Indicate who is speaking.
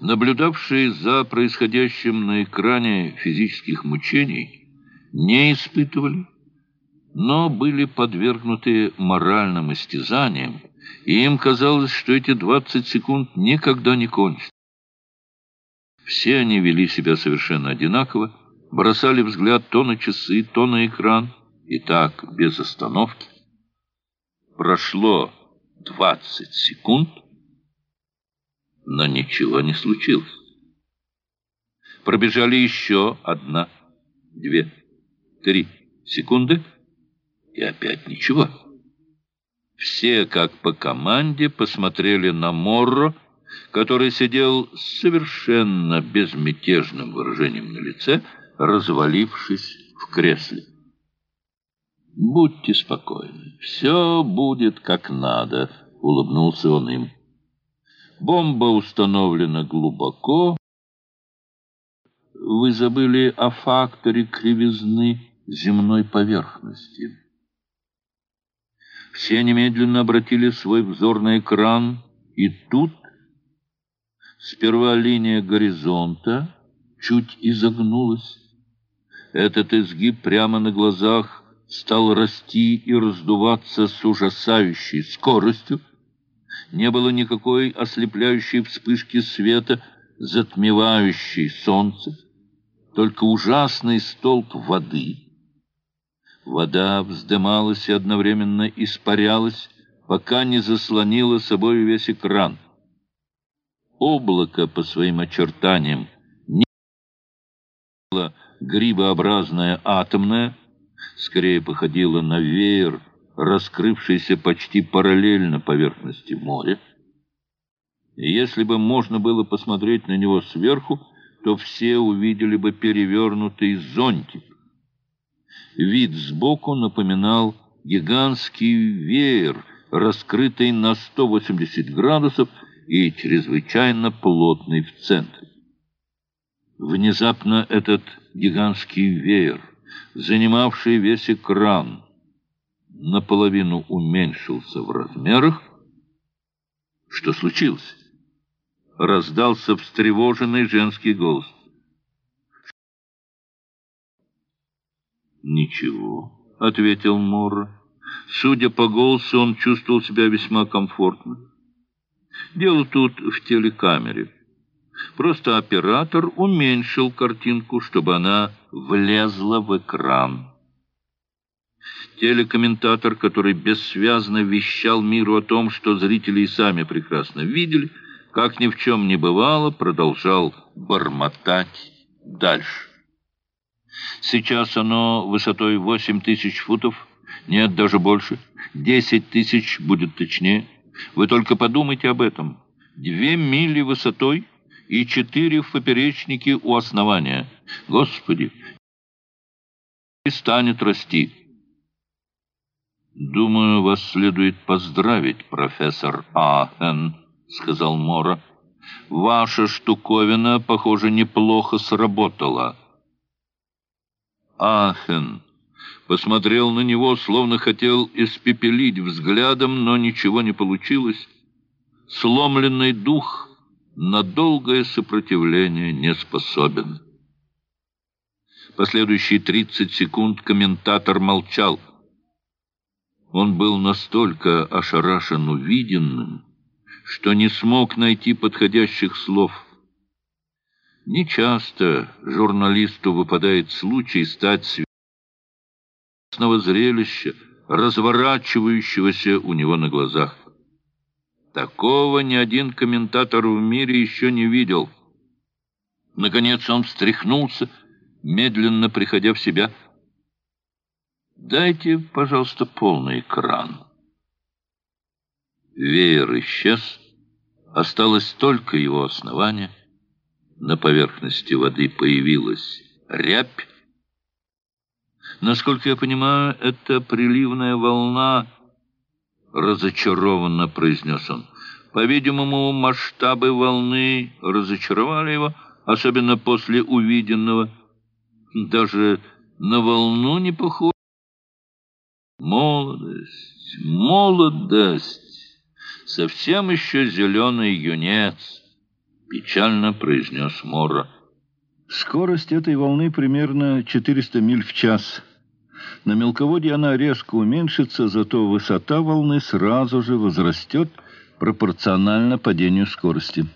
Speaker 1: Наблюдавшие за происходящим на экране физических мучений не испытывали, но были подвергнуты моральным истязаниям, и им казалось, что эти 20 секунд никогда не кончатся. Все они вели себя совершенно одинаково, бросали взгляд то на часы, то на экран, и так, без остановки. Прошло 20 секунд, но ничего не случилось. Пробежали еще одна, две, три секунды, и опять ничего. Все, как по команде, посмотрели на Морро, который сидел с совершенно безмятежным выражением на лице, развалившись в кресле. «Будьте спокойны, все будет как надо», — улыбнулся он им. Бомба установлена глубоко. Вы забыли о факторе кривизны земной поверхности. Все немедленно обратили свой взор на экран, и тут сперва линия горизонта чуть изогнулась. Этот изгиб прямо на глазах стал расти и раздуваться с ужасающей скоростью, не было никакой ослепляющей вспышки света, затмевающей солнце, только ужасный столб воды. Вода вздымалась и одновременно испарялась, пока не заслонила собой весь экран. Облако по своим очертаниям не было грибообразное атомное, скорее походило на веер, раскрывшийся почти параллельно поверхности моря. И если бы можно было посмотреть на него сверху, то все увидели бы перевернутый зонтик. Вид сбоку напоминал гигантский веер, раскрытый на 180 градусов и чрезвычайно плотный в центре. Внезапно этот гигантский веер, занимавший весь экран, наполовину уменьшился в размерах. Что случилось? Раздался встревоженный женский голос. «Ничего», — ответил Морро. Судя по голосу, он чувствовал себя весьма комфортно. Дело тут в телекамере. Просто оператор уменьшил картинку, чтобы она влезла в экран. Телекомментатор, который бессвязно вещал миру о том, что зрители и сами прекрасно видели, как ни в чем не бывало, продолжал бормотать дальше. Сейчас оно высотой 8 тысяч футов, нет, даже больше, 10 тысяч будет точнее. Вы только подумайте об этом. Две мили высотой и четыре в поперечнике у основания. Господи! И станет расти. «Думаю, вас следует поздравить, профессор Ахен», — сказал Мора. «Ваша штуковина, похоже, неплохо сработала». Ахен посмотрел на него, словно хотел испепелить взглядом, но ничего не получилось. Сломленный дух на долгое сопротивление не способен. Последующие тридцать секунд комментатор молчал. Он был настолько ошарашен увиденным, что не смог найти подходящих слов. Нечасто журналисту выпадает случай стать свидетелем зрелища, разворачивающегося у него на глазах. Такого ни один комментатор в мире еще не видел. Наконец он встряхнулся, медленно приходя в себя, Дайте, пожалуйста, полный экран. Веер исчез, осталось только его основание. На поверхности воды появилась рябь. Насколько я понимаю, это приливная волна, разочарованно произнес он. По-видимому, масштабы волны разочаровали его, особенно после увиденного. Даже на волну не похоже. Молодость, молодость, совсем еще зеленый юнец. печально произнес Морро.
Speaker 2: Скорость этой волны примерно 400 миль в час. На мелководье она резко уменьшится, зато высота волны сразу же возрастет пропорционально падению скорости.